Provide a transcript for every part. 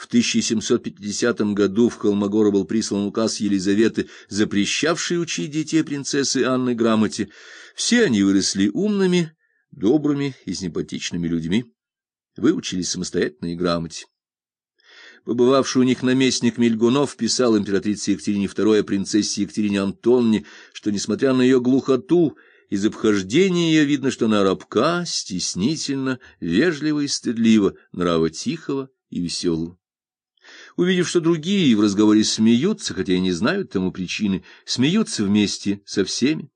В 1750 году в Холмогору был прислан указ Елизаветы, запрещавший учить детей принцессы Анны грамоте. Все они выросли умными, добрыми и симпатичными людьми, выучились самостоятельной грамоте. Побывавший у них наместник Мельгунов писал императрице Екатерине II принцессе Екатерине Антонне, что, несмотря на ее глухоту, из обхождения ее видно, что она рабка, стеснительно, вежливо и стыдлива, нрава тихого и веселого. Увидев, что другие в разговоре смеются, хотя и не знают тому причины, смеются вместе со всеми.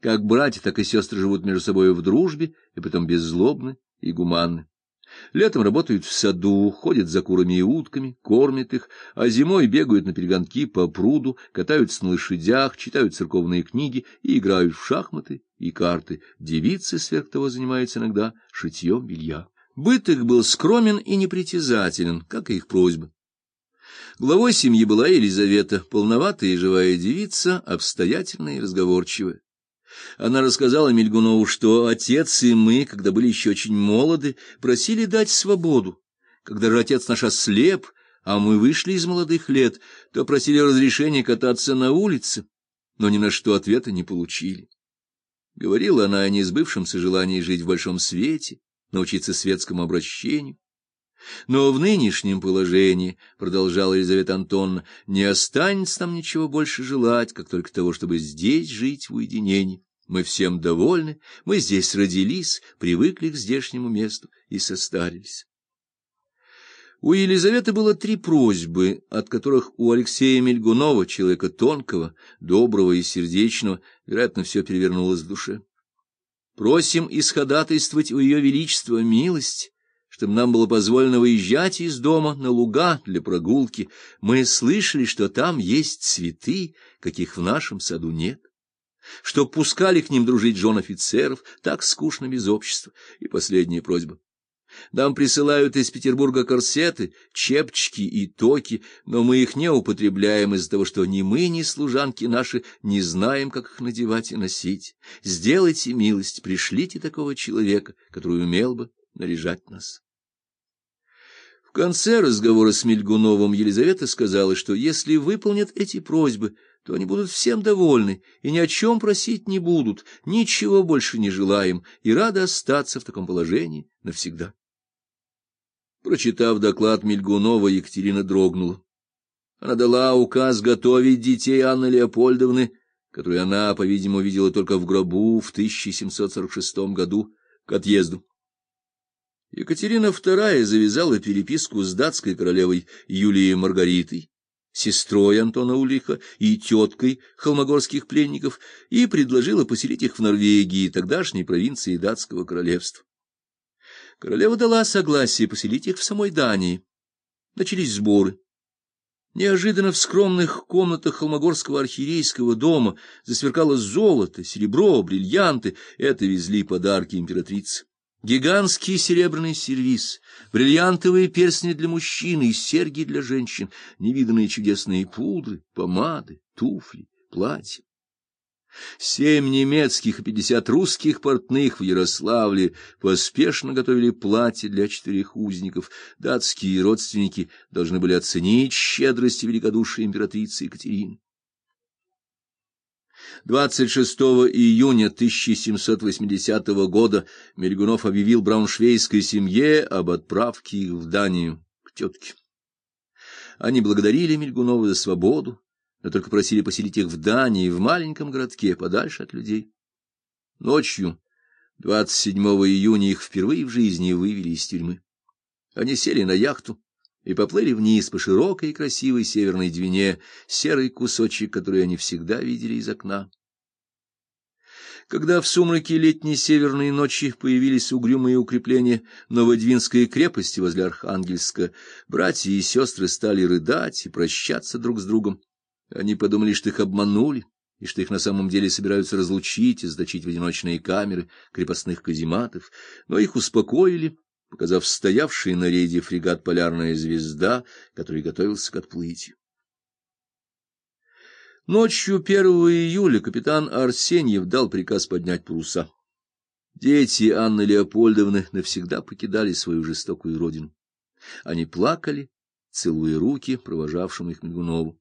Как братья, так и сестры живут между собой в дружбе и потом беззлобны и гуманны. Летом работают в саду, ходят за курами и утками, кормят их, а зимой бегают на перегонки по пруду, катаются на лошадях, читают церковные книги и играют в шахматы и карты. Девицы сверх того занимаются иногда шитьем белья. Быт их был скромен и непритязателен, как и их просьбы. Главой семьи была Елизавета, полноватая и живая девица, обстоятельная и разговорчивая. Она рассказала Мельгунову, что отец и мы, когда были еще очень молоды, просили дать свободу. Когда же отец наш ослеп, а мы вышли из молодых лет, то просили разрешения кататься на улице, но ни на что ответа не получили. Говорила она о несбывшемся желании жить в большом свете, научиться светскому обращению. Но в нынешнем положении, — продолжала Елизавета Антоновна, — не останется нам ничего больше желать, как только того, чтобы здесь жить в уединении. Мы всем довольны, мы здесь родились, привыкли к здешнему месту и состарились. У Елизаветы было три просьбы, от которых у Алексея Мельгунова, человека тонкого, доброго и сердечного, вероятно, все перевернулось в душе. Просим исходатайствовать у Ее Величества милость, чтобы нам было позволено выезжать из дома на луга для прогулки. Мы слышали, что там есть цветы, каких в нашем саду нет. Что пускали к ним дружить жен офицеров, так скучно без общества. И последняя просьба. Нам присылают из Петербурга корсеты, чепчики и токи, но мы их не употребляем из-за того, что ни мы, ни служанки наши не знаем, как их надевать и носить. Сделайте милость, пришлите такого человека, который умел бы наряжать нас. В конце разговора с Мельгуновым Елизавета сказала, что если выполнят эти просьбы, то они будут всем довольны и ни о чем просить не будут, ничего больше не желаем и рады остаться в таком положении навсегда. Прочитав доклад Мельгунова, Екатерина дрогнула. Она дала указ готовить детей Анны Леопольдовны, которую она, по-видимому, видела только в гробу в 1746 году, к отъезду. Екатерина II завязала переписку с датской королевой Юлией Маргаритой, сестрой Антона Улиха и теткой холмогорских пленников, и предложила поселить их в Норвегии, тогдашней провинции датского королевства. Королева дала согласие поселить их в самой Дании. Начались сборы. Неожиданно в скромных комнатах холмогорского архиерейского дома засверкало золото, серебро, бриллианты. Это везли подарки императрицы. Гигантский серебряный сервиз, бриллиантовые перстни для мужчин и серьги для женщин, невиданные чудесные пудры, помады, туфли, платья. Семь немецких и пятьдесят русских портных в Ярославле поспешно готовили платья для четырех узников. Датские родственники должны были оценить щедрость и великодушие императрицы Екатерины. 26 июня 1780 года Мельгунов объявил брауншвейской семье об отправке их в Данию к тетке. Они благодарили Мельгунова за свободу, но только просили поселить их в Дании, в маленьком городке, подальше от людей. Ночью, 27 июня, их впервые в жизни вывели из тюрьмы. Они сели на яхту и поплыли вниз по широкой и красивой северной двине, серый кусочек, который они всегда видели из окна. Когда в сумраке летней северной ночи появились угрюмые укрепления Новодвинской крепости возле Архангельска, братья и сестры стали рыдать и прощаться друг с другом. Они подумали, что их обманули, и что их на самом деле собираются разлучить и сдачить в одиночные камеры крепостных казематов, но их успокоили, показав стоявший на рейде фрегат «Полярная звезда», который готовился к отплытию. Ночью 1 июля капитан Арсеньев дал приказ поднять паруса. Дети Анны Леопольдовны навсегда покидали свою жестокую родину. Они плакали, целуя руки провожавшему их Мигунову.